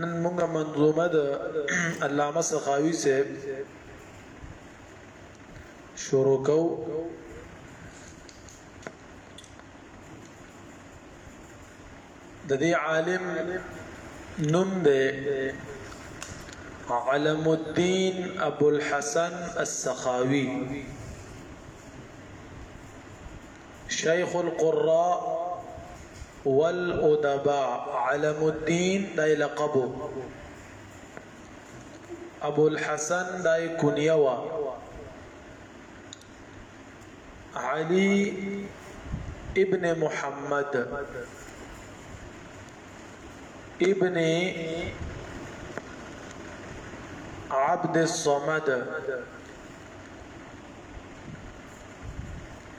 نن موږ منظومه د علامه سخاوي صاحب شروع کو د دې عالم نوم دی علم الدین ابو الحسن السخاوی شیخ القراء والادباء علم الدین د لقب ابو الحسن د کنیه علي ابن محمد ابن عبد الصمد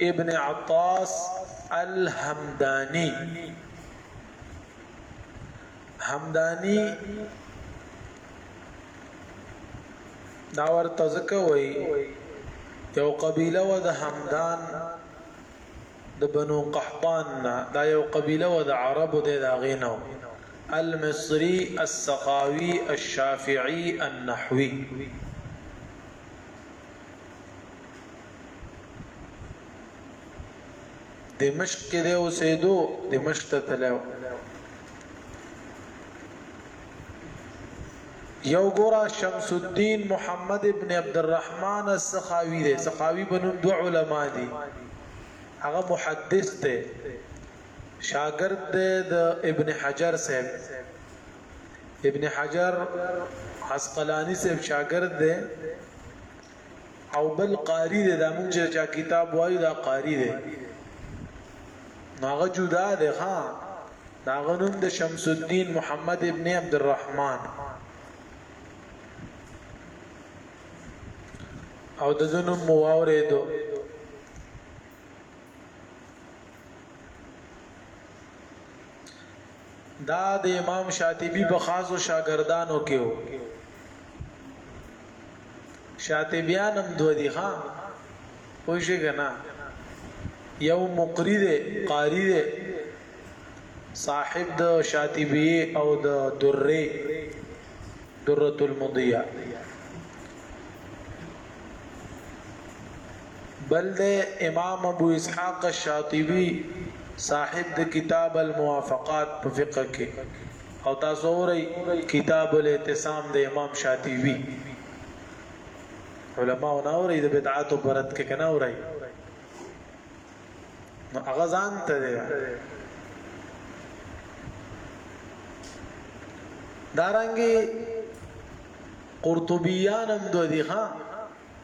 ابن عطاس الحمدانی حمدانی دا ورته ځکه وایي یو قبیله و د همدان د بنو قحطان نه دا یو قبیله و د عربو د هغې نه المصري السقاوي الشافعي النحوي دمشق کې دی اوسېدو دمشق ته تللی یو ګورا شمس الدین محمد ابن عبد الرحمن السخاوی دی سخاوی بنو دو علما دي هغه محدث دی شاګرد دی د ابن حجر صاحب ابن حجر عسقلانی صاحب شاګرد دی او بل قاری دی دا مونږ چې چا کتاب وایو دا قاری دی ناغه جدا دی ها ناغه نوم د شمس الدین محمد ابن عبد الرحمن او د زنو مواورې دو دا د امام شاطبی په خاصو شاګردانو کې و شاطبیان هم دوه دي ها پوه شئ که نه یو مقری دی قاری دی صاحب د شاطبی او د دره دره المضیه بل دی امام ابو اسحاق الشاطبی صاحب د کتاب الموافقات په فقه کې او تاسو اورئ کتاب الاعتصام د امام شاطبی علماء نه اورئ د بدعات او برت کې کنه اورئ نو هغه ځان ته دی دارنګي قرطبيان هم دوی ها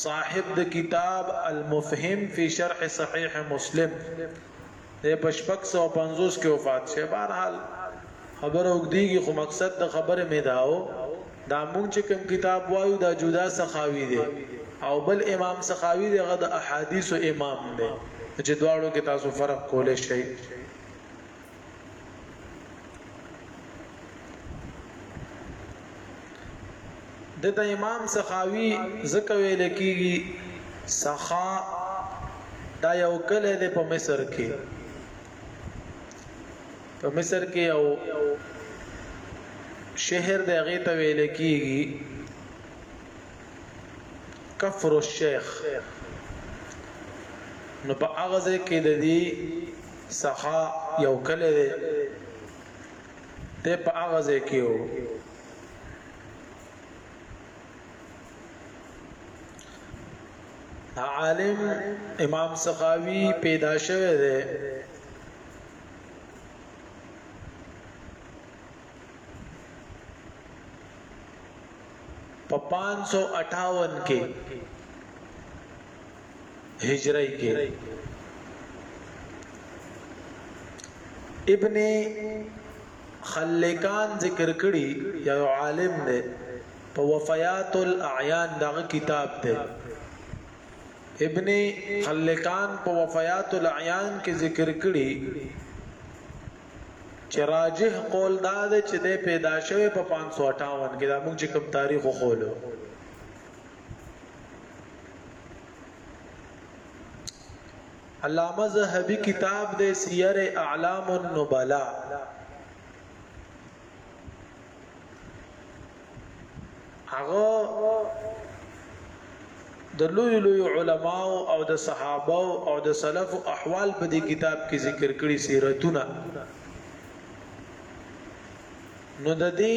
صاحب د کتاب المفهم فی شرح صحیح مسلم د پشپک 150 کې وفات شه بهر حال خبره وګدیږي خو مقصد د خبره مې داو دا مونږ چې کوم کتاب وایو دا جدا سخاوي دی او بل امام سخاوي دغه د احادیث امام دی چې دواړو کې تاسو فرق کولای شئ دته امام سخاوي زکه ویل کیږي سخا دا یو کله د په مصر کې په مصر کې یو شهر د هغه ته ویل کیږي کفر الشیخ نو په هغه ځای کې د دې څخه یو کلی دی ته په هغه ځای کې یو عالم امام سخاوي پیدا شوه دی په 558 کې هجری کې ابن خلکان ذکر کړي یو عالم دی په وفیات الاعیان دغه کتاب دی ابن خلکان په وفیات الاعیان کې ذکر کړي چې راجح قول دا دی چې د پیدا شوی په 558 کې دا موږ چې کوم تاریخ خولو علامه زهبي کتاب د سیر اعلام النبلا هغه د لوی لوی علماو او د صحابه او د سلف احوال په دې کتاب کې ذکر کړي سیرتونه نو د دې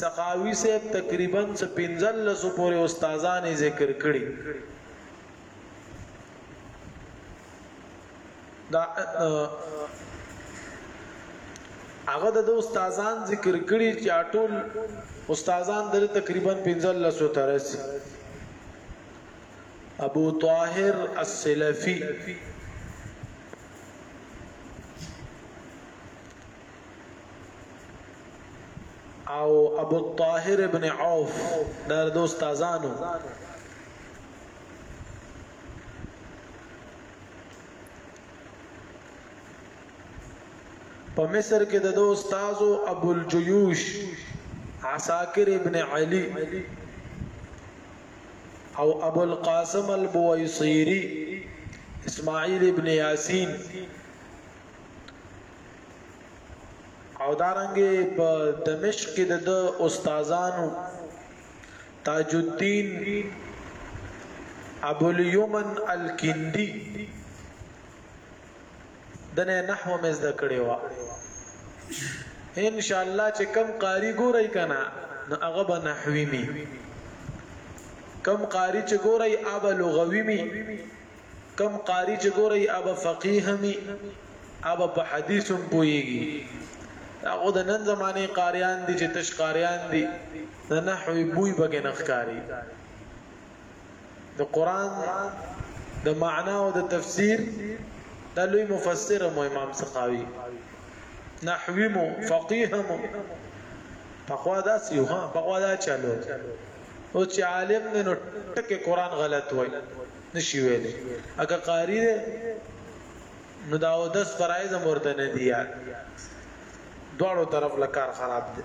سخاوي صاحب تقریباً څه پنځلسو پورې استادان یې ذکر کړي. دا هغه د استادان ذکر کړي چې ټول استادان د تقریبا 15 تر رسي ابو طاهر السلفي او ابو الطاهر ابن عوف دا د استادانو په مصر کې د دوه استادو ابو الجيوش عساکر ابن علي او ابو القاسم البويصيري اسماعيل ابن ياسين او دارنګه په دمشق کې د استادانو تاج الدین ابو الیمن الکندی دنه نحو مز د کړي وا ان شاء الله چې کم قاری ګورای کنا نو هغه به نحوی می کم قاری چې ګورای اب لغوی می کم قاری چې ګورئ ابا فقیه می ابا په حدیث هم پويږي هغه د نن زمانه قاریان دي چې تش قاریان دي د نحوی بوی بګې نخکاری د قران د معنا او د تفسیر د لوی مفسر مو امام سخاوي نحوی مو فقيه مو پخوا دا سیو ها پخوا دا چالو او چې عالم نه نو ټکه قران غلط وای نشي ویلې اګه قاری دی نو دا او دس فرایز هم ورته نه دی یاد دواړو طرف له کار خراب دی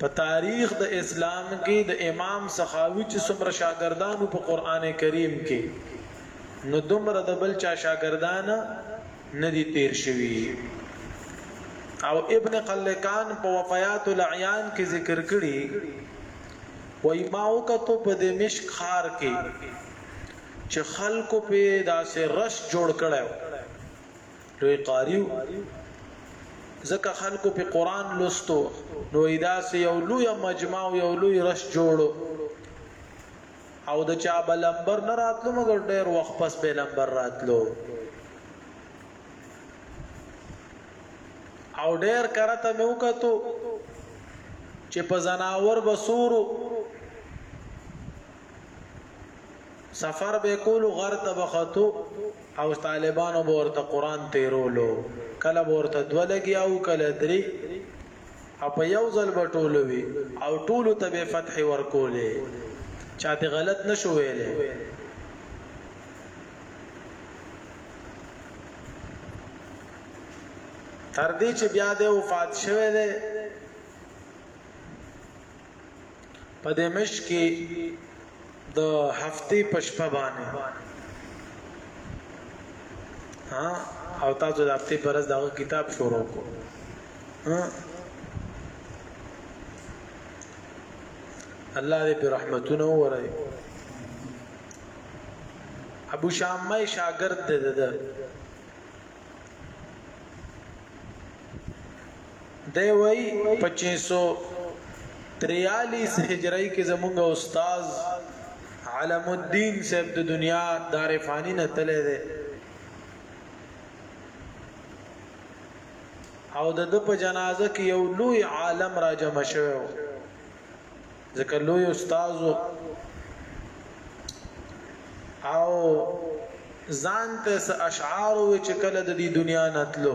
په تاریخ د اسلام کې د امام سخاوي چې څومره شاګردانو په قران کریم کې نو دومره د بل چا شاګردان نه دي تیر شوي او ابن قلقان په وفیات العیان کې ذکر کړي وای ما وکتو په دمشق ښار کې چې خلکو په داسې رش جوړ کړو لوی قاری و ځکه خلکو په قران لوستو نو ایداس یو لوی مجمع او یو لوی رش جوړو او د چا بلمبر نه راتلو مګر ډیر وخت پس به لمبر راتلو او ډیر کرته مې وکړو چې په زناور بسورو سفر به کولو غر ته بختو او طالبانو به ورته قران تیرولو کله ورته دوه لګي او کله درې او په یو ځل به ټولو وي او ټولو ته به فتح ورکولې چاته غلط نشو ویلې تر دې چې بیا د وفات شوه دی په دې مشت کې د هفتې په شپه باندې ها او تاسو د هفتې پر ورځ دا کتاب شروع کو ها الله دې په رحمتونو ورای ابو شامه شاګرد دې ده دی وایي په چه سو تریالیس هجرۍ کې زمونږ استاذ علم الدین صاحب د دنیا دار فانی نه تللی دی او د د په جنازه کې یو لوی عالم را جمع شوی و ځکه لوی استاد او ځان ته اشعار و چې کله د دې دنیا نتلو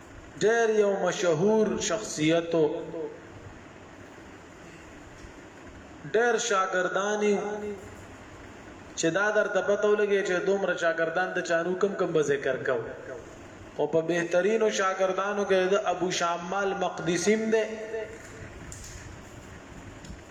ډیر یو مشهور شخصیت و. ډیر شاګردان یو چې دا درته پته ولګي چې دومره شاګردان د چانو کم کم به ذکر کو او په بهترینو شاګردانو کې د ابو شمال مقدسیم دی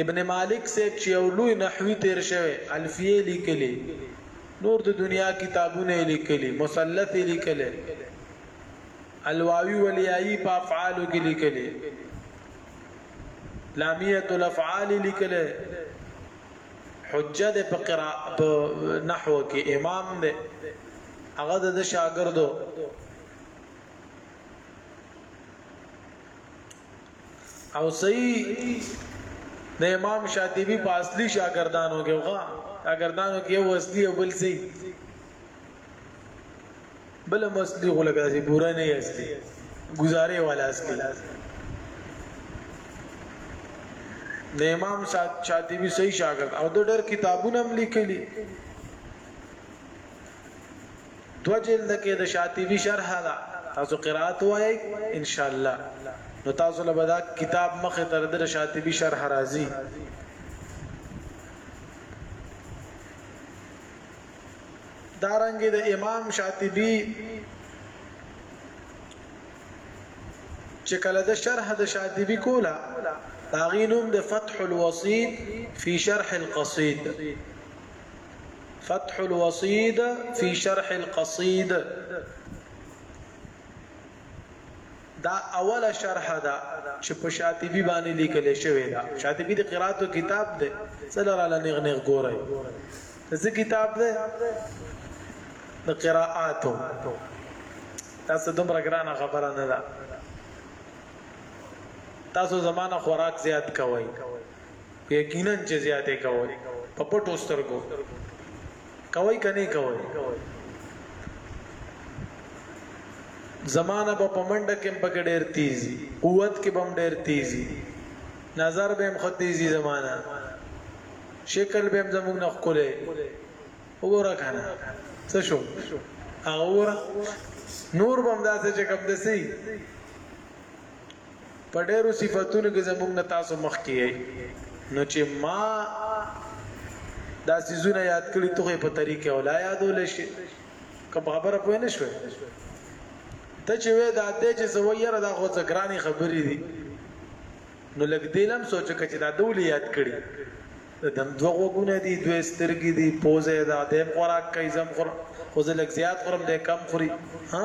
ابن مالک صاحب چې یو لوی نحوی تیر شوی الفیه لیکلی نور د دنیا کتابونه لیکلی مثلث لیکلی الواوی ولیایی په افعالو کې لیکلی لامیه الافعال لیکلی حجه د په قراءت نحو کې امام دی هغه د شاګردو او صحیح د امام شاطبی په اصلي شاګردانو کې وغه شاګردانو کې یو اصلي او بل سي بل مسلی خو لګا سي پورا نه اصلي گزاره والا اصلي د امام شاطبی صحیح شاګرد او د ډېر کتابونه هم لیکلي دوه جلده کې د شاطبي شرحه ده تاسو قرائت وایئ ان شاء الله نو تاسو له بدا کتاب مخه تر د شاطبي شرح راځي دارنګ د امام شاطبي چې کله د شرح د شاطبي کولا داغینوم د فتح الوسيط في شرح القصيد فتح الوصيد في شرح القصيد دا اوله شرح ده چې په شاطبي باندې لیکل شوې ده شاطبي د قراتو کتاب ده څلور علی نغ نغ ګورای څه کتاب ده د قراءاتو تاسو دومره ګرانه خبره نه ده تاسو زمانہ خوراک زیات کوئ یقینا چې زیاتې کوئ په پټو سترګو کوي کني کوي زمانہ په پمنډه کې په ډېر تیزي قوت کې بم ډېر تیزي نظر به هم ختیزي زمانہ شکل به هم زموږ نه خولې وګوره کنه څه شو هغه وګوره نور بم داسې چې کوم دسي په ډېرو صفاتونو کې زمونږ نه تاسو مخ کې یې نو چې ما دا سيزونه یاد کړی ته په طریقې ولا یادول شي کوم خبره پوه نه شوې ته چې وې دا دې چې زوی یره دا خو ځګرانی خبرې دي نو لګ دلم سوچ کچې دا دولې یاد کړی دم دوه وګونه دي دوه سترګې دي پوزه دا د خوراک کوي زم خور خو زه لګ زیات خورم د کم خوري ها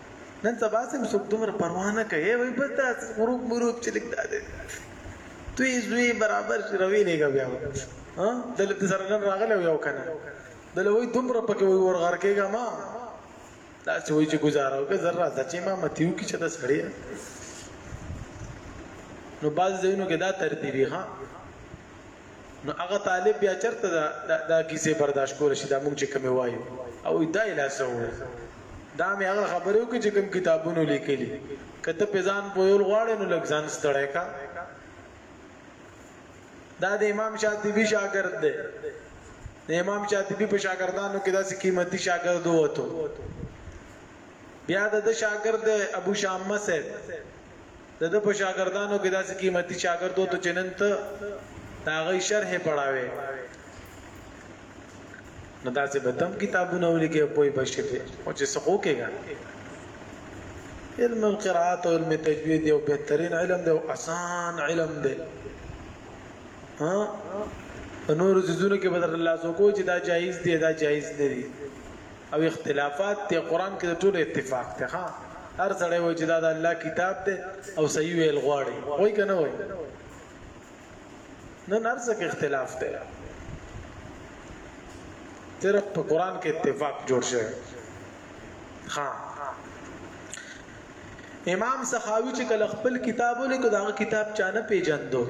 نن سبا سم څوک دومره پروا نه کوي وای بس دا غروب مروب چې لیک دا دی دوی زوی برابر شي روي لګا بیا ها دلته سره نن راغلی یو کنه دلته وای دومره پکې وای ورغر کېګا ما دا چې وای چې گزاره وکړه ذره سچې ما متیو کې چې دا سړی نو باز دینو کې دا ترتیبي ها نو هغه طالب بیا چرته دا دا کیسه برداشت کول شي دا مونږ چې کوم وایو او دا لاسو دا مې هغه خبرو کې چې کوم کتابونو لیکلي کته په ځان پویل غواړي نو لږ ځان ستړی کا دا د امام شاطبی شاګرد دی د امام شاطبی په شاګردانو کې داسې قیمتي شاګرد وته بیا د شاګرد ابو شامه سه د ده په شاګردانو کې داسې قیمتي شاګرد و چې نن ته د هغوی شرحې پړاوې نو داسې به تم کتابونه ولیکې پوه به شې او چې څه وکړې علم القراءات او علم تجوید یو بهترین علم دی او اسان علم دی ها نور زیزونو کې بدر الله سو کو چې دا جایز دی دا جایز نه دی او اختلافات دی قران کې د ټولو اتفاق دی ها هر سړی وای چې دا د الله کتاب دی او صحیح ویل غواړي وای کنه وای نه نرڅ کې اختلاف دی تر په قران کې اتفاق جوړ شوی ها امام سخاوي چې کله خپل کتاب ولیکو دا کتاب چانه پیجندو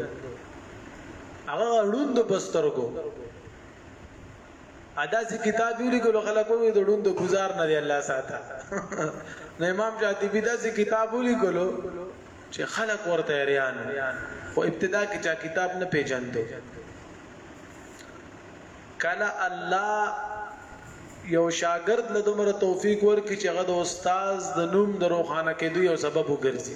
هغه ړوند بسترګو داسې کتاب یې ولیکلو خلک وایي د ړوند د ګزار نه دی الله ساته نو امام شاطبي داسې کتاب ولیکلو چې خلک ورته حیران خو ابتدا کې چا کتاب نه پیژندو کله الله یو شاګرد له دومره توفیق ورکړي چې هغه د استاد د نوم د روښانه کېدو یو سبب وګرځي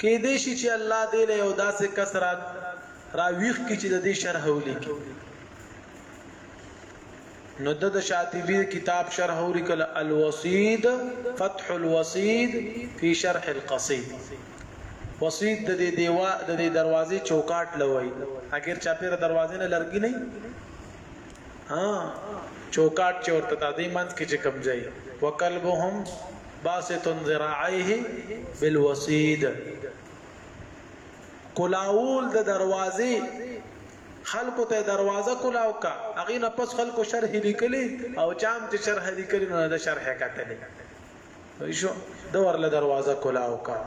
کېدای شي چې الله دې له یو داسې کس را راویښ کړي چې د دې شرح ولیکي نو د شاطبی کتاب شرح ولیکل الوسید فتح الوسید فی شرح القصید وسید د دې دیوا د دې دروازې چوکاټ لوي اگر چا پیر دروازې نه لرګي نه ها چوکاټ چې ورته د دې منځ کې چې کم ځای وکلبهم باسط ذراعيه بالوسيد کلاول د دروازې خلکو ته دروازه کولاو کا اغه نه پس خلکو شرح لیکلی او چام چې شرح لیکلی نو د شرح کتلی شو دور له دروازه کولاو کا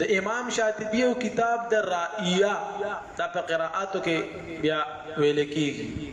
د امام شاطبی او کتاب د رائیه د قراءاتو کې بیا ویل کیږي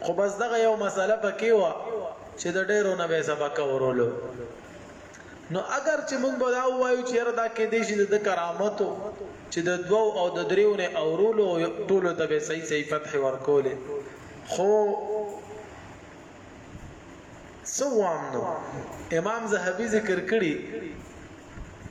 خو بس دغه یو مسله پکې و چې د ډیرو نه به سبق ورولو نو اگر چې موږ به دا وایو چې ردا کې دې شي د کرامتو چې د دوو او د دریو نه اورولو ټول ته به صحیح صحیح فتح ورکولې خو سوام نو امام زهبي ذکر کړی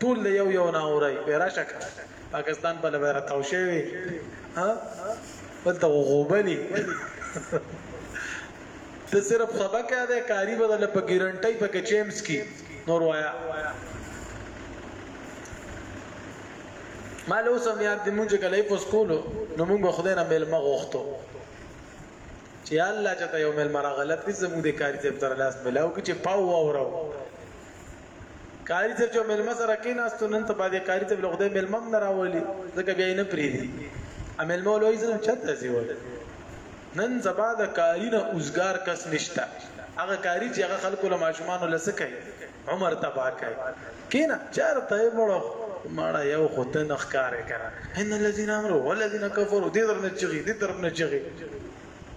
ټول د یو یو نه اوري پیرا شک پاکستان په لور تاو شوی ها بلته غوبلی ته صرف خبا کې ده کاری بدل په ګارانټي په کې چیمز کی نور وایا مالو سم یاد دې مونږ کله په سکولو نو مونږ خدای نه مل مغوختو چې الله چې ته یو مل مرا غلط دې زموږ د کاری ته تر لاس ملاو کې چې پاو واورو قاري صاحب چې مېلمه سره کېناستو نن ته به دې قاري صاحب له خدای مېلمه هم نه راولي ځکه بیا یې نه پرېږدي ا مېلمه ول وایي زه نن چرته ځي وایي نن سبا د قاري نه اوزګار کس نشته هغه قاري چې هغه خلکو له ماشومانو له څه کوي عمر تباه کوي کېنه چرته یې مړو مړه یو خو ته نه ښکارې که نه ان الذین امرو والذین کفرو دې در نه چغي دې در نه چغي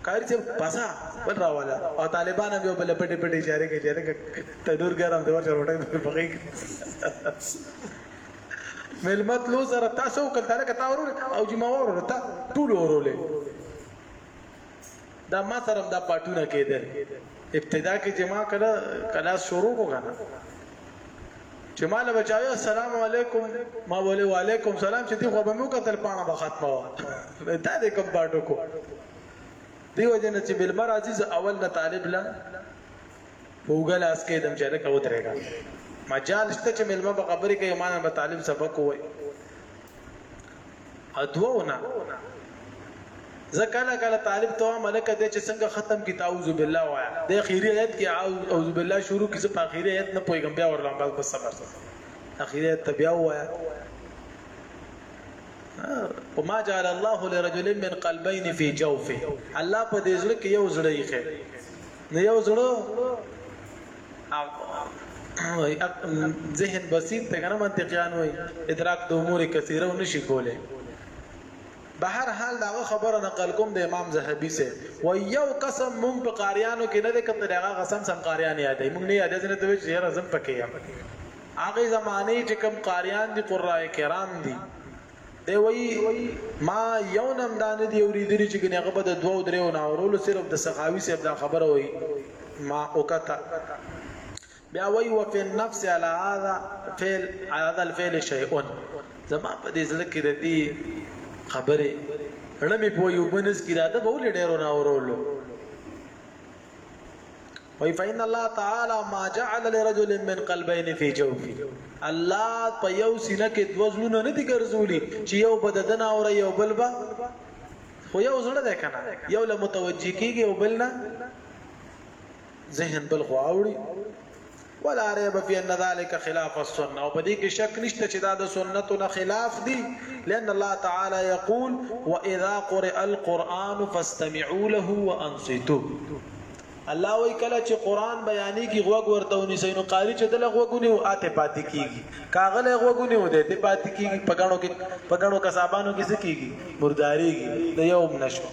قاری صاحب پسا بل راواله او طالبان هم یو بل پټې پټې اشاره کوي چې لکه تنور ګرم دی ورته روټۍ په پخې ملمت لو زره تاسو کله تعالی کتا ورول او جما ورول تا ټول ورولې دا ما سره دا پټونه کېدل ابتدا کې چې ما کله کلاس شروع کو کنه چې ما له بچاوي السلام علیکم ما وله وعلیکم سلام چې دی خو به مو قتل پانه به ختمه و دا دې کوم پاټو کو دیو جن چې بل مر عزیز اول نه طالب لا وګل اس کې دم چې لکه وترېګا مجال شته چې ملما په خبرې کې ایمان به طالب سبق وای ادوو نه زه کله کله طالب ته وایم لکه دې چې څنګه ختم کی تعوذ بالله وایا د اخیری ایت کې اعوذ بالله شروع کی زه په اخیری ایت نه پویګم بیا ورلم بس بس صبر اخیری ایت بیا وایا وما جعل الله لرجل من قلبين في جوفه الله په دې ځل کې یو زړه یې خې نه یو زړه ذهن بسيط ته کنه منطقيان وي ادراک د امور کثیره و نشي کوله بهر حال دا خبره نقل کوم د امام زهبي سه و یو قسم مون په قاریانو کې نه ده کته دا قسم سم قاریان یادې مونږ نه یادې نه ته چې یاره زم پکې یم هغه زمانه چې کم قاریان دي قرای کرام دي دی وایي ما یو نم دا نه دی اوریدلی چې ګنې هغه به د دوو دریو ناورولو صرف د سخاوي صاحب دا خبره وایي ما وکته بیا وایي وفي النفس على هذا فعل على هذا الفعل شيء زما په دې ځل کې د دې خبره لمې په یو بنس کې دا د بول ډیرو ناورولو وای فإن الله تعالی ما جعل لرجل من قلبين في جوفه الله په یو سینه کې دوه زړونه نه دي ګرځولي چې یو بددن او یو بل به خو یو زړه ده کنه یو له متوجي کیږي او بل نه ذهن بل خو اوړي ولا ريب في ان ذلك خلاف السنه او په دې کې شک نشته چې دا د سنتو نه خلاف دي لأن الله تعالى يقول واذا قرئ القرآن فاستمعوا له وانصتوا الله وی کله چې قران بیانېږي غوږ ورته ونیسي نو قاری چې دلغه غوګونی او آته پاتې کیږي کاغله غوګونی و دې ته پاتې کیږي پګانو کې پګانو کسابانو کې څه کیږي مرداریږي د یو نشو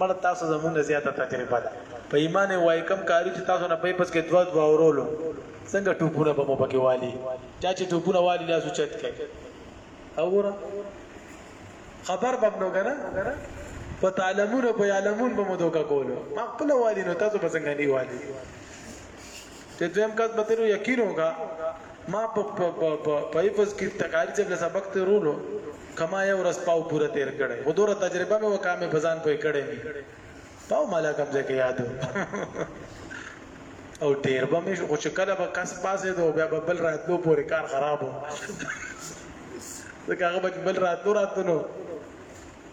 مړ تاسو زمونږ زیاته تجربه ده په ایمان وای کم کاری چې تاسو نه پي پس کې دوا دوا ورولو څنګه ټوپونه په مو پکې والی چا چې ټوپونه والی لاسو چت کې اوره خبر بم نو کنه په تعلمون په علمون به مو دوکا کولو ما خپل والی نو تاسو به څنګه نه والی چې دویم کس به تیرو یقین ہوگا ما په په ایفز کې تکاری چې سبق ته رولو کما یو ورځ پاو پوره تیر کړي خو دوره تجربه مې وکامه بزان پوي کړي مې پاو مالا کم ځای کې یادو او ډیر به مې خو چې کله به کس پاسې دو بیا به بل راتلو پورې کار خرابو ځکه هغه به بل راتلو راتلو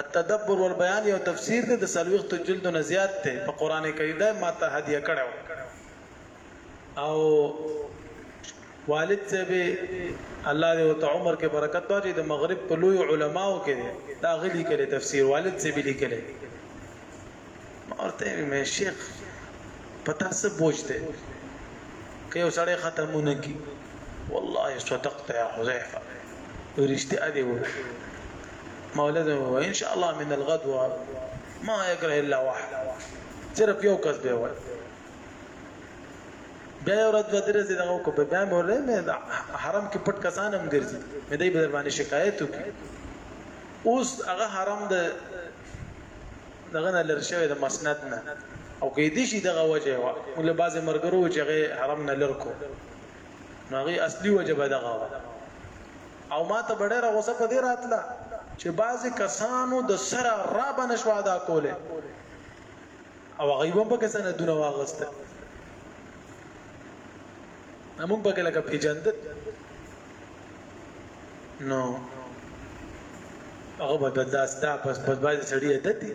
التدبر والبيان یو تفسیر دی د څلوېښتو جلدو نه زیات دی په قران کریم دی ما ته هدیه کړی و او والد صاحب الله دې وت عمر کې برکت واچي د مغرب په لوی علماو کې دا غلي کړي تفسیر والد صاحب لیکلي ورته مې شیخ پتا څه بوج دی که یو سړی ختمونه کی والله صدقت یا حذیفه ورشتیا دی وو مولد و ان شاء الله من الغدوه ما يكره الا واحد صرف یو کس به وای بیا یو ورځ بدر زه دغه کو بیا مې ورې مې حرم کې پټ کسان هم ګرځي مې دای بدر باندې شکایت وکړ اوس هغه حرم د دغه نه لر شوی د مسند نه او کې دې شي دغه وجه وا ول بعض مرګرو چې هغه حرم نه لر کو نو هغه اصلي وجه به دغه وا او ما ته ډېره غوسه په دې راتله چې بعض کسانو د سره را بنشوا دا کوله او هغه یو په کسانه دونه واغسته موږ په کله کې پیجند نو هغه به داس دا پس پس باندې سړی دتی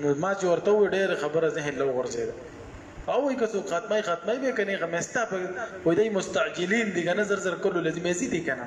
نو ما چې ورته و ډېر خبره ذهن لو غورځید او یې کسو خاتمه خاتمه به کني غمستا په وې دای مستعجلین دي کنه زر زر کولو لازم یې دي کنه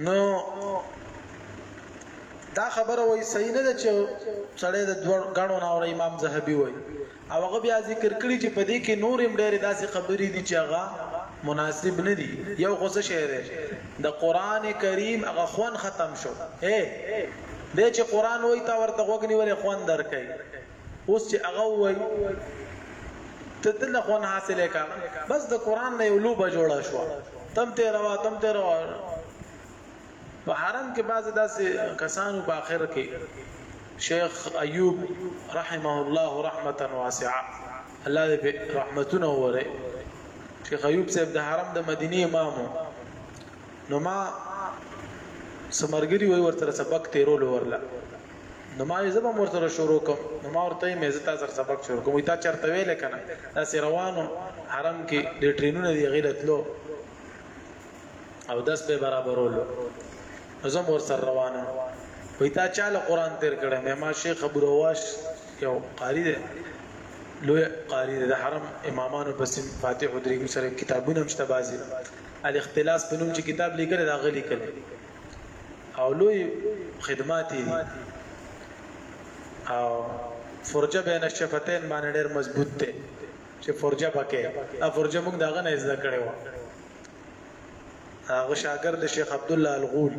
نو دا خبره وای صحیح نه ده چې سړی د دوه غاڼو نه اور امام زهبي وای او هغه بیا ذکر کړی چې په دې کې نور هم ډېرې داسې خبرې دي چې هغه مناسب نه دي یو خو څه شی دی د قران کریم هغه خوان ختم شو اے دې چې قران وای تا ورته وګنی ولې خوان درکې اوس چې هغه وای ته دل خو نه حاصله کا بس د قران نه یو لوبه جوړه شو تم ته روا تم ته روا په حرم کې بعض داسې کسانو په اخر کې شیخ ایوب رحمه الله رحمتا واسعه الله دې رحمتونه وره شیخ ایوب صاحب د حرم د مدینه امامو نو ما سمرګری وای ورته سبق تیرول ورلا نو ما زه به ورته شروع کوم نو ما ورته مې زه تاسو سبق شروع کوم تا چرته ویل کنه دا سي روانو حرم کې د ټرینونو دی غیلتلو او داس په برابرولو زه مور سره روانه وي تا چاله قران تیر کړه مې ما شیخ ابو رواش یو قاری دی لوی قاری د حرم امامانو په سیم فاتح دریم سره کتابونه مشته بازي الاختلاس په نوم چې کتاب لیکل دا غلي کړي او لوی خدمات یې دي او فرجه بین الشفتین باندې ډېر مضبوط دی چې فرجه پکې دا فرجه موږ داغه نه زده کړې و هغه شاګرد شیخ عبد الله الغول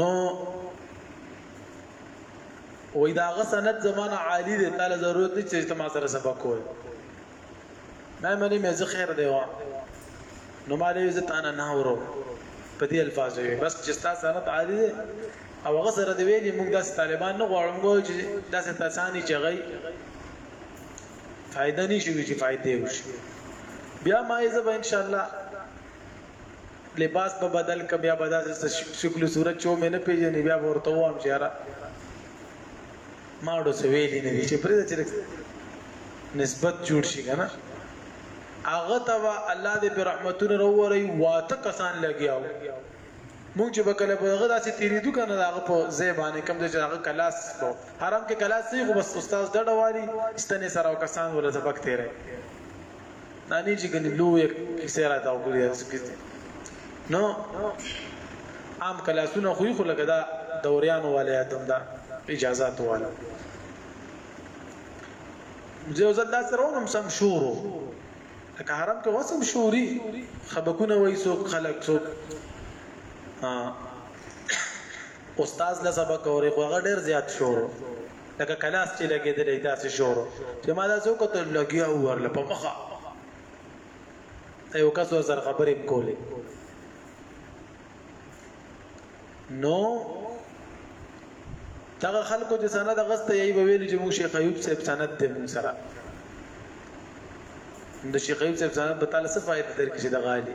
نو وې داغه سند زمانه عالی دی تعالی ضرورت چې ما سره سبق وایي ما منی مې زه خیر دی وا نو ما لوي زه تانه نه اورو په دې الفاظو بس چې تاسو سنت عادي دي او هغه سره دی ویلي موږ داسې طالبان نه غواړم ګو چې داسې تاسانی چغي فائدہ نشي وي چې فائدې وشي بیا ما یې زه به ان شاء الله لباس په بدل ک بیا بداسه شکل صورت چو مې نه پیژنې بیا ورته وام چې را ما ډو څه ویلي نه دي چې پرې چې نسبت جوړ شي کنه هغه ته الله دې په رحمتونو وروړي واته کسان لګیاو مونږ چې وکړه په هغه داسې تیریدو کنه هغه په ځای باندې کوم چې هغه کلاس کو حرام کې کلاس نه خو بس استاد ډډه والی ستنې سره کسان ولې سبق تیرې نانی چې ګنې لوی کیسه را تا وکړي نو عام کلاسونه خو خو لګه دا دوریانو والے ادم دا اجازه تواله زه ځل دا سره ونم سم شورو که حرم کې وسم شوري خبکونه وای سو خلک سو استاد له سبق اوري خو هغه ډیر زیات شورو لکه کلاس چې لګېدلې داسې شورو چې ما دا څو کتل لګیا ورله په مخه یو کس ورسره خبرې کولې نو دغه خلکو چې سند غسته یې به ویل چې موږ شیخ ایوب صاحب سند دې موږ سره د شیخ ایوب صاحب سند په تعالی څه فائدې درکې چې د غالي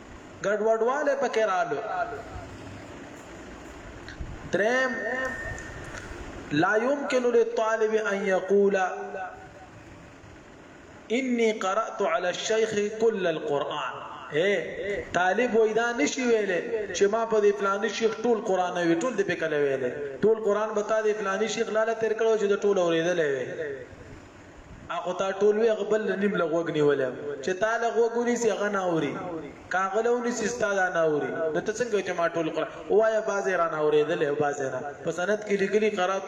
ګډوډوالی پکې رالو دریم لا يمكن للطالب ان يقول اني قرات على الشيخ كل القران اے طالب وای دا نشي ویلې چې ما په دې پلاني شیخ ټول قران وی ټول دې پکله ویلې ټول قران بتا دې پلاني شیخ لاله تیر کړو چې د ټول اورېدلې وي اخو تا ټول وی غبل نیم له غوګ نیولم چې تا له غوګ ونیسی هغه نه اوري کاغله ونیسی ستا دا نه اوري نو ته څنګه چې ما ټول قران وایا باز را نه اوریدل او باز نه په سند کې لیکلي قرات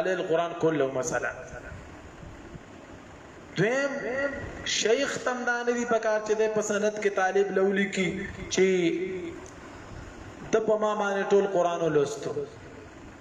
علی القران کله مثلا دویم شیخ تم دا نه دی پکار چې د پسند کې طالب لولي کی چې د په ما باندې ټول قران ولوستو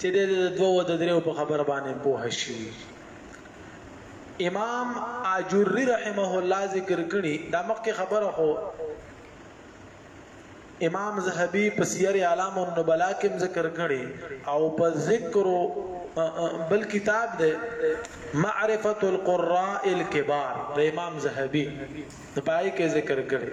چې د دوه او د دریو په خبره باندې پوه شي امام اجری رحمه الله ذکر کړي دا مخکې خبره خو امام زهبي په سیر اعلام النبلا کې ذکر کړي او په ذکر بل کتاب ده معرفت القراء الكبار د امام زهبي د پای کې ذکر کړي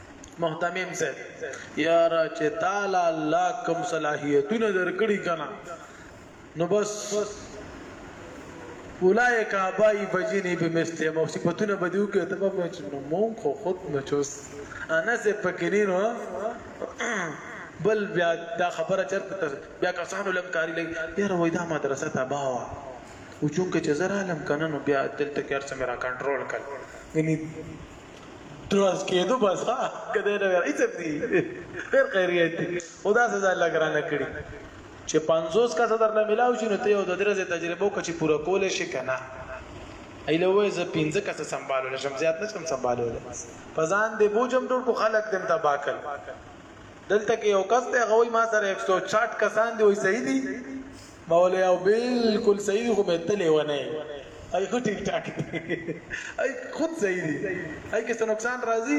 محتمم صاحب یار چې تعالی الله کوم صلاحیتونه درکړي کنا نو بس اولائک ابای بجنی بمسته مو صفاتونه بدیو کې ته په چې نو مون خو خود مچوس انا سه پکینی نو بل بیا دا خبره چرته بیا کسانو لم کاری لګ یار وای دا مدرسه تباوه او چونکه چې زرا لم کنه نو بیا دلته کې ارڅ میرا کنټرول کړ یعنی ټراس کېدو بس ها کده نه ویل هیڅ دی ډېر خیریت دی خدا سزا الله ګرانه کړی چې 50 کس درنه ملاو شي نو ته یو د درځه تجربه وکړي پوره کول شي کنه ایله وای زه 15 کس سمبالول شم زیات نه شم سمبالول پزان دې بوجم ټول کو خلق دم تبا کړ دلته کې یو کس ته غوي ما سره 160 کسان دی وای صحیح دي مولا یو بالکل صحیح دی خو به ته لیونه یې ای خو ټیک ټاک ای خود صحیح دی ای که څه نقصان راځي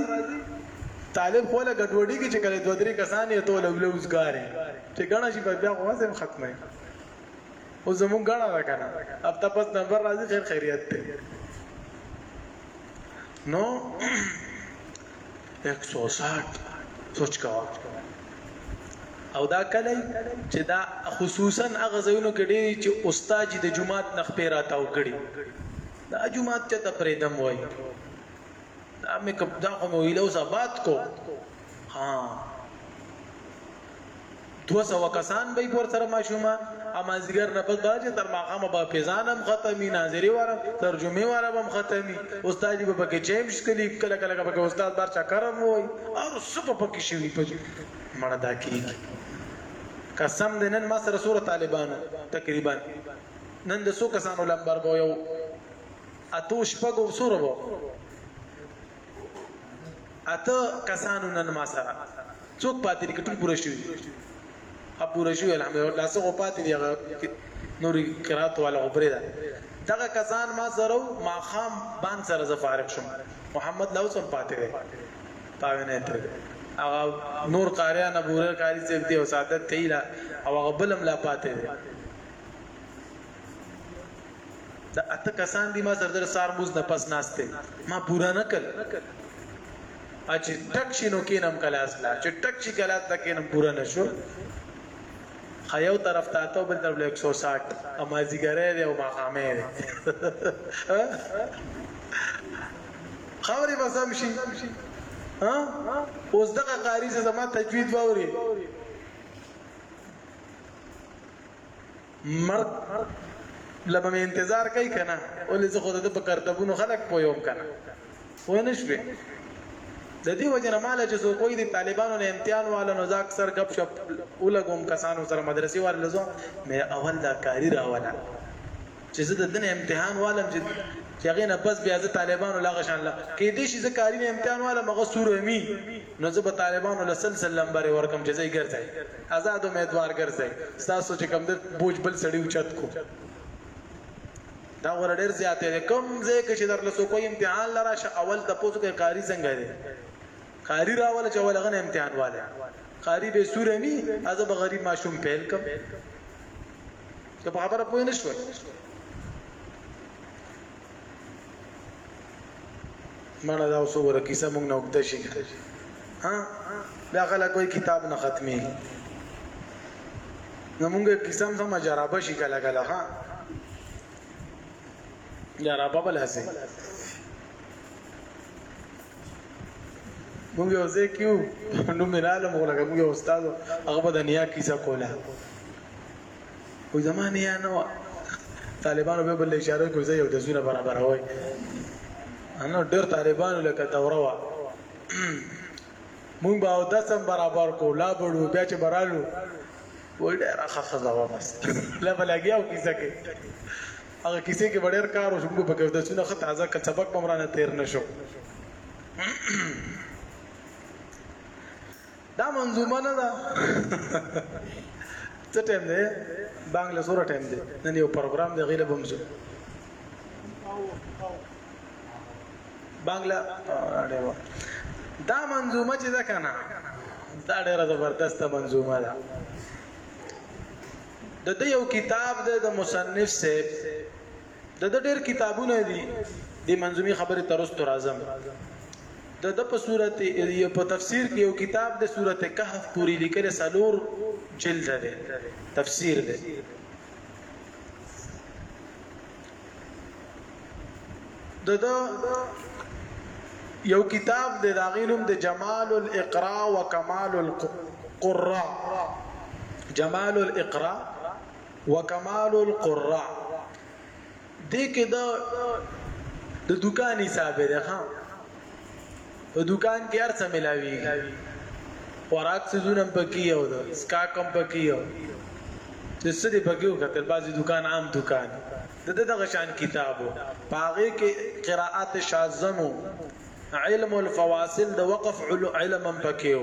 طالب خو له ګډوډي کې چې کله دوه درې کسان یې ته له بلوز ګارې چې ګڼه شي بیا خو هم ختمه او زمون ګڼه ده کنه هفته پس نمبر راځي خیر خیریت ته نو ایک سو ساٹھ سوچ کوا او دا کله چې دا خصوصا هغه ځایونو کې ډېری چې استاد د جمعات نخ پیرا تاو کړي دا جمعات چې ته پرېدم وای دا مې کبدا خو مې ویلو سبات کو ها دوه سوه کسان به ورسره ماشومان او مازیګر نه پس باجه تر ماقامه به فیضان هم ختمي ناظري واره ترجمه واره هم ختمي استاد به پکې چیم شکلی کله کله پکې استاد بار چکرم وای او سپ پکې شوی پکې مړه دا کیږي قسم دې نن ما سره سور طالبانو تقریبا نن د سو کسانو لمبر بو یو اتو شپږو سور بو اته کسانو نن ما سره څوک پاتې دي ټول پوره شوي اب پوره شوي الحمدلله څو پاتې دي هغه نوري قرات والا خبره ده دغه کسان ما سره ما خام بان سره ز فارغ شوم محمد له اوسم پاتې دی پاوې نه تر هغه نور قاریان ابوره قاری چې دی او سعادت تیلا او هغه بلم لا پاتې دی د اته کسان دي ما سره در سار موز نه پس ناشته ما پورا نه کړ اچ ټک شینو کینم کلاس لا چې ټک شي کلاس لا کینم پورا نه شو خیو طرف ته اتو بل طرف له 160 امازی ګره دی او ماقامه دی خبرې بسم شي ها اوس دغه قاری زما تجوید ووري مرد لبه مې انتظار کوي کنه ولې زه خو د په کرتبونو خلک پویوم کنه ونه شوې د دې وجنه مال چې څوک وي د طالبانو نه امتحان والا نو ځاک سر غب شپ ولګوم کسانو سره مدرسې ور لزو مې اول دا کاری راولا چې زه د دنه امتحان والم چې چې هغه نه بس بیا د طالبانو لغه شان لا کې دې شي زکاري نه امتحان والا مغه سورمي نو زه به طالبانو لسلسل لمبر ورکم چې زه ګرځای ازاد امیدوار ګرځي تاسو چې کوم د بوج بل سړی اوچت کو دا ور ډیر زیات دی کوم ځای کې چې در لسو کوی امتحان لرا شه اول د پوسو کې قاری څنګه دی قاری راول چې اول غن امتحان واله قاری به سوره ني از به غریب ماشوم پیل کم که په خبره پوه نه شوي مړه دا اوس وګوره کیسه موږ نه وکړه شي ها دا خلک کوئی کتاب نه ختمي نو موږ کیسه هم سم جرابه شي کله کله ها جرابه بل هسه موږ یو ځای کیو نو مې رالم ولګم یو استاد هغه د دنیا کیسه کوله وای زما نیا نه وه طالبانو به بل اشاره کوي زه یو د زونه برابروي انا ډېر طالبانو لکه دوره وا مونږ به او دسم برابر کو لا بړو بیا چې برالو وای ډېر خخه زوا بس لا بلګیاو کیسه کې هغه کیسه کې ډېر کار وشو موږ په کې د سونه خه تازه ک سبق بمرانه تیر نشو دا منظومه نه ده څه ټایم دی بانګ له سوره ټایم دی نن یو پروګرام دی غیله بمزو بانګ له دا منظومه چې ده کنه دا ډیره زبردسته منظومه ده د دې یو کتاب د مصنف صاحب د ده ډېر کتابونه دي، دې منظومي خبرې ته وروسته راځم. د ده په سورت په تفسیر کې یو کتاب د سورت کهف پورې لیکل څلور جلد دی تفسیر دی د دا یو کتاب د داغینوم د جمال الاقرا و کمال القرا جمال الاقرا وکمال القراء دې کې د د دکان حساب دی ها په دکان کې هر څه ملاوي خوراک سيزونه پکې یو ده سکا کم پکې یو چې څه دې پکې وکتل بعضي دکان عام دکان د دغه شان کتابو پاغه کې قراءات شاذمو علم الفواصل د وقف علم پکې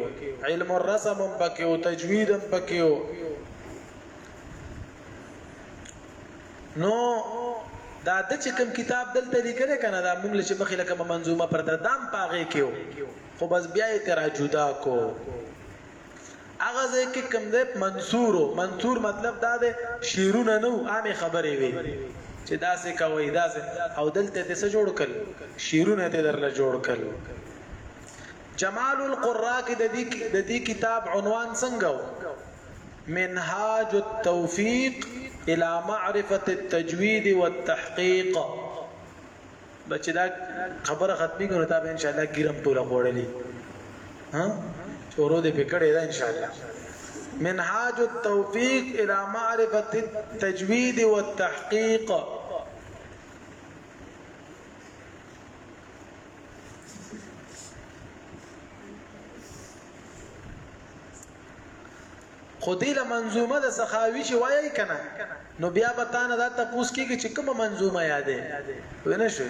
علم الرسم پکې تجوید پکې نو دا د چې کوم کتاب دلته لیکل کنه دا موږ چې مخې لکه منظومه پر دام پاغه کېو خو بس بیا یې تر جدا کو هغه ځکه کوم دې منصور منصور مطلب دا دی شیرونه نو عامه خبرې وي چې دا څه کوي دا څه او دلته دې څه جوړ کړ شیرونه دې درله جوړ کړ جمال القراء کې د دې د دې کتاب عنوان څنګه منهاج التوفیق الى معرفة التجوید والتحقیق بچی دا خبره ختمی کنو تا به ان شاء الله ګیرم ټوله خوړلی ها چورو دې پکړې دا ان شاء الله منهاج التوفیق الى معرفة التجوید والتحقیق خو دې له منظومه د سخاوي چې وایي کنه نو بیا به تانه دا تپوس کیږي چې کومه منظومه یادې ونه شي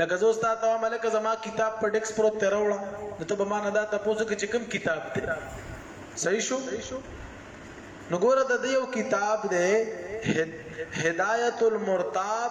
لکه زه استاد ته وایم لکه زما کتاب په ډیکس پروت ته راوړه نو ته به ما نه دا تاسو کې چې کوم کتاب دی صحیح شو نو ګوره د دې یو کتاب دی هدایت المرتاب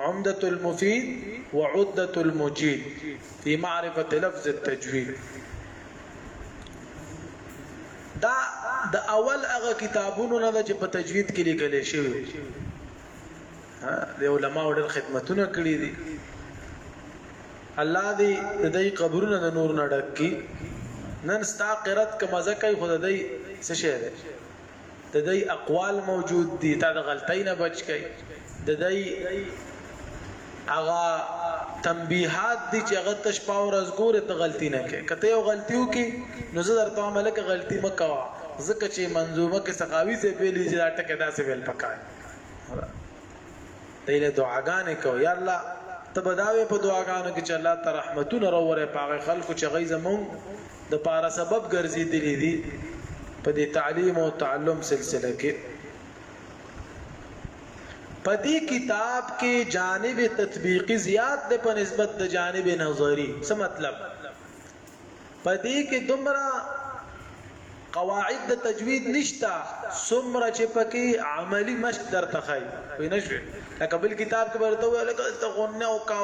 عمدة المفيد وعدة المجيد في معرفة لفظ التجويد دا د اول هغه کتابونو نه چې په تجوید کې لیکل شوی دی علماء ډېر خدمتونه کړی دي الله دې د دې قبرونو د نور نه ډک کی نن ستا قرت کما زکه خود دې څه شه ده ددی اقوال موجود دی تا د غلطی نه بچ کئ ددی اغا تنبیحات دی چې هغه تش پاو راز ګوره ته غلطی نه کې کته یو غلطی وکي نو زه درته وایم لکه غلطی مکوا زکه چې منظومه کې سقاوی سه ویلی چې دا ټکه داسې ویل پکای دیله دعاګانې کو یا الله ته بداوې په دعاګانو کې چې الله ته رحمتونه راوړې پاغه خلکو چې غي زمون د پاره سبب ګرځیدلی دی په دې تعلیم او تعلم سلسله کې په دې کتاب کې جانب تطبیقی زیات ده په نسبت د جانب نظری څه مطلب په دې کې دومره قواعد د تجوید نشتا سمره چې پکې عملی مشق درته خای وینې لکه بل کتاب کې به درته وایي لکه دلته غنه او کا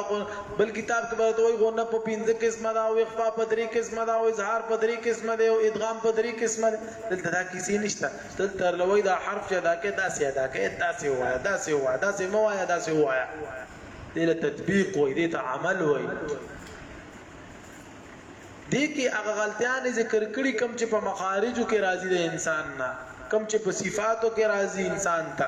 بل کتاب کې به درته وایي غنه په پنځه قسمه ده او اخفا په درې قسمه ده او اظهار په درې قسمه ده او ادغام په درې قسمه ده دلته دا کیسې نشته دلته لوی دا حرف چې دا کې داسې ادا کې داسې وایا داسې وایا داسې مو وایا داسې وایا دې له تطبیق وای دې ته عمل وای دې کې هغه غلطیاں ذکر کړي کم چې په مخارجو کې راځي د انسان نه کم چې په صفاتو کې راځي انسان ته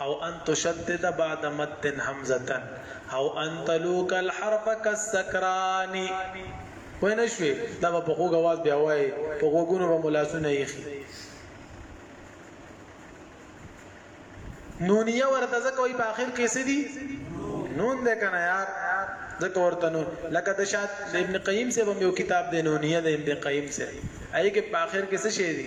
او ان تشدد بعد مد همزة او ان تلوک الحرف کالسکران پوه نه شوې دا به په خوږ اواز بیا وایې په غوږونو به مو لاسونه ایښي نونیه ورته ځکه وایي په آخر کې څه دي نون دی که نه یار ځکه ورته نون لکه د شاد د ابن قیم صاحب هم یو کتاب دی نونیه د ابن قیم صاحب هغې کې په آخر کې څه شی دي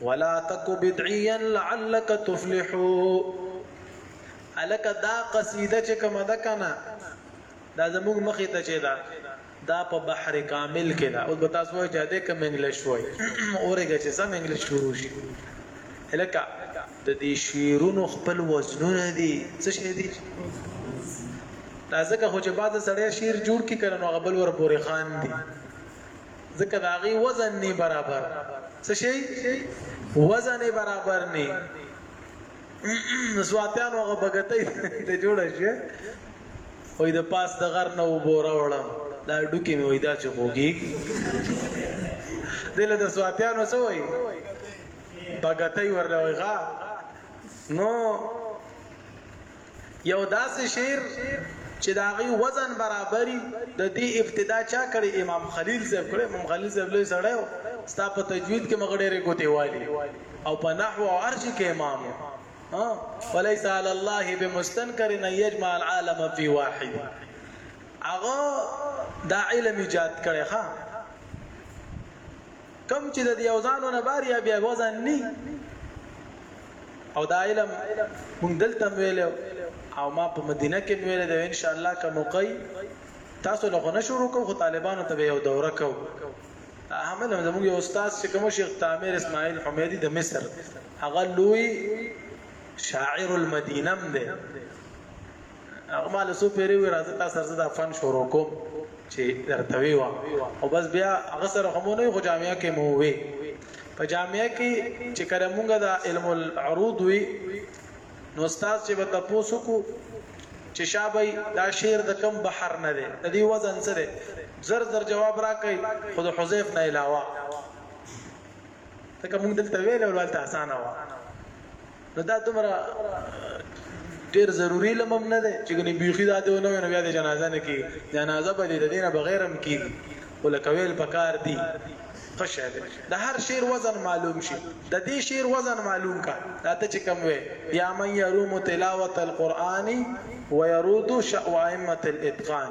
ولا تک بدعيا لعلك تفلح الک دا قصیده چې کوم ده کنه دا زموږ مخې ته چې دا دا په بحر کامل کې دا او بتا سو چې دا کوم انګلیش وای اورګه چې سم انګلیش شروع شي الکه د دې شیرونو خپل وزنونه دي څه شي دي دا ځکه خو چې بعض سړی شیر جوړ کی کړي نو غبل ور پورې خان دي ځکه دا غي وزن نه برابر څه شي وزن برابر نه سواتیان هغه بغتای ته جوړ شي وای د پاس د غر نه وبوره وړم دا ډوکی مې وای دا چې خوږي دله د سواتیانو څه وای بغتای ورلوي غا نو یو داسې شعر چې د هغې وزن برابري د دې ابتدا چا کړې امام خلیل صاحب کړې امام خلیل صاحب لوی سړی و ستا په تجوید کې مغه ډېرې ګوتې والي او په نحو او عرش کې امام و وليس على الله بمستنكر ان يجمع العالم في واحد هغه دا علم ایجاد کړي ها کوم چې د دې اوزانو نه بار یا بیا وزن ني او دا علم مونږ دلته ویل او ما په مدینه کې ویل دا ان شاء الله کوم کوي تاسو له غنه شروع کوو خو طالبانو ته یو دوره کوو احمد زموږ یو استاد چې کوم شیخ تامر اسماعیل حمیدی د مصر هغه لوی شاعر المدینه دی هغه مال سو پیری وی راځه تاسو سره دا فن شروع کوم چې درته وی و او بس بیا هغه سره همونه خو جامعه کې مو وی په جامعه کې چې کله مونږه دا علم العروض وی نو استاد چې به تاسو کو چې شابه دا شعر د کم بحر نه دی د دې وزن څه دی زر زر جواب راکړي خود حذیف نه علاوه ته کوم دلته ویل ولته اسانه و نو دا دومره ډیر ضروری لمم نه ده چې ګنې بیخي دا ته ونه بیا د جنازه نه کی جنازه به د دینه بغیر هم کی ولکویل پکار دی خوشه ده د هر شعر وزن معلوم شي د دې شعر وزن معلوم کا دا ته چې کم وې یا من یروم تلاوت القرآن ويرود شأوائمة الاتقان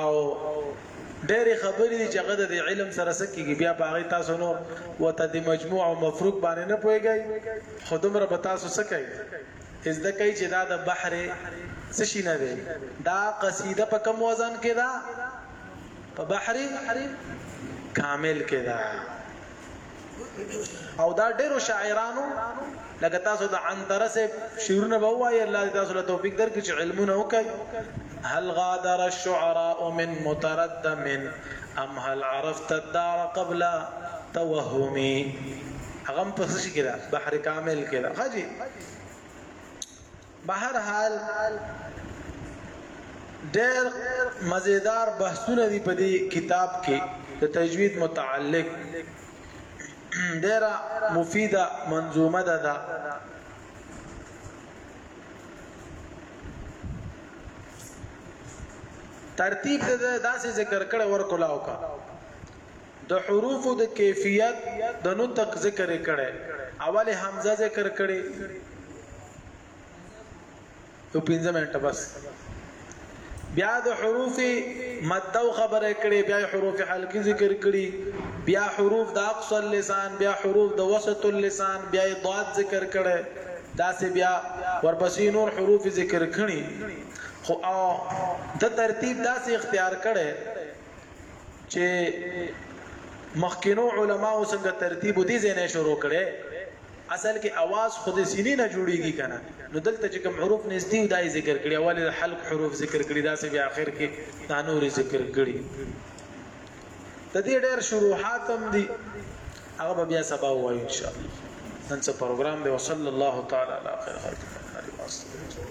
او ډېرې خبرې دي چې هغه د علم سره سکیږي بیا په هغه تاسو نو وته د مجموع او مفروق باندې نه پويږي خو دومره به تاسو سکي از د کوي چې دا د بحر څه شي نه دی دا قصیده په کم وزن کې ده په بحر کامل کې ده او دا ډیرو شاعرانو لکه تاسو د عنتر صاحب شعرونه به وایي الله دې تاسو له توفیق درکړي چې علمونه وکړي هل غادر الشعراء من متردم ام هل عرفت الدار قبل توهمي هغه په څه کې ده بحر کامل کې ده حاجی بهر حال ډېر مزیدار بحثونه دي په دې کتاب کې د تجوید متعلق ډېره مفیده منظومه ده دا ترتیب د داسې ذکر کړه ورکولاو کا د حروفو د کیفیت د نطق ذکر یې کړی، اول همزه ذکر کړې یو پنځه منټه بس بیا د حروف مد او خبره کړي بیا حروف حلقي ذکر کړي بیا حروف د اقصى اللسان بیا حروف د وسط اللسان بیا ضاد ذکر کړي دا سه بیا ورپسې نور حروف ذکر کړي خو او د ترتیب داسې اختیار کړي چې مخکینو علماو څنګه ترتیب دي زنه شروع کړي اصل کې आवाज خود سینې نه جوړیږي کنه نو دلته چې کوم حروف نږدې دای ذکر کړي اول د حلق حروف ذکر کړي دا سه بیا اخر کې دا نور ذکر کړي د دې ډېر شروحات هم دي هغه بیا سبا وایو ان شاء الله نن څه پروګرام دی وصلی الله تعالی علی خیر خلق